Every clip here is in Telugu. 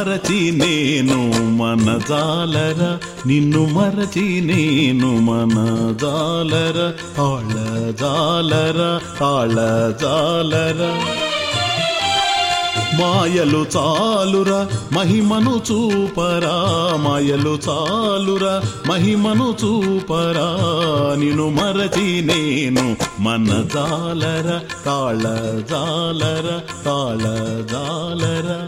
మరచి నేను మన జాలర నిన్ను మరచి నేను మన జాలర ఆళ జాలర ఆళ జాలర. మాయలు చాలురా మహిమను చూపరా మాయలు చాలురా మహిమను చూపరా నిన్ను మరచి నేను మన జాలర తాళ జాలర తాళ జాలరా.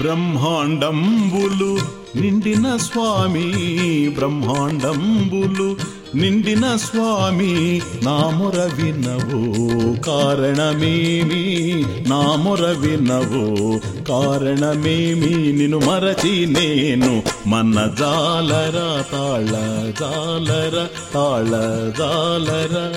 బ్రహ్మాండంబులు నిండిన స్వామి బ్రహ్మాండంబులు నిండిన స్వామి నాముర వినవో కారణమేమి? నాముర వినవో కారణమేమి? నిన్ను మరచి నేను మన జాలర తాళ జాలర తాళ జాలర.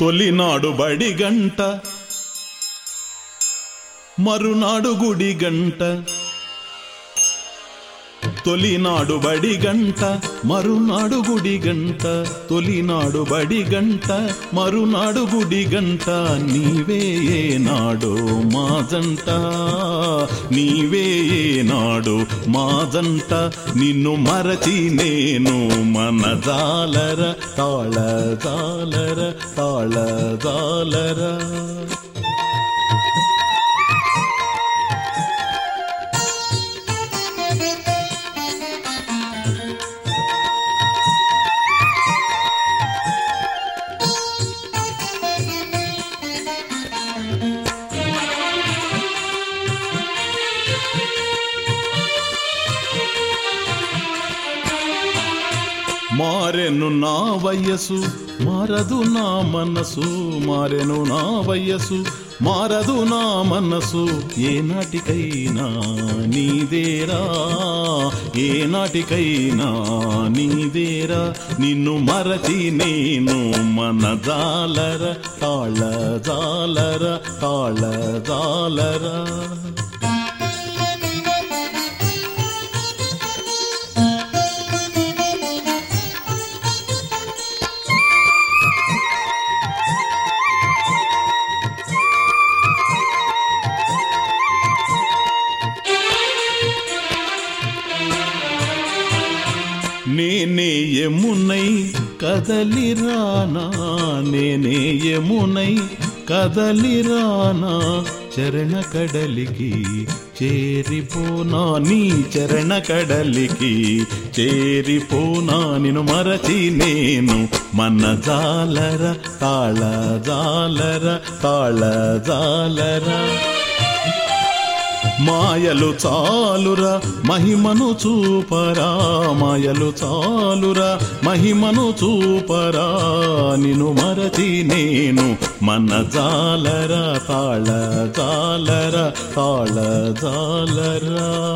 తొలినాడు బడి గంట మరునాడు గుడి గంట. తొలినాడు బడి గంట మరునాడు గుడి గంట. తొలినాడు బడి గంట మరునాడు గుడి గంట. నీవే నాడు మా జంట? నీవే నాడు మా జంట? నిన్ను మరచి నేను మన జాలర తాళ జాలర తాళ జాలరా. మారెను నా వయసు మారదు నా మనసు మారెను నా వయసు మారదు నా మనసు. ఏనాటికైనా నీదేరా ఏనాటికైనా నీదేరా. నిన్ను మరచి నేను మనదాలర జాలర తాళ నేనే యమునై కదలిరానా నేనే యమునై కదలిరానా చరణ కడలికి చేరిపోనా నీ చరణ కడలికి చేరిపోనా నిన్ను మరచి నేను మన జాలర తాళ జాలర తాళ జాలరా. మాయలు చాలురా మహిమను చూపరా. మాయలు చాలురా మహిమను చూపరా. నిను మరచి నేను మన జాలర తాళ జాలర తాళ జాలరా.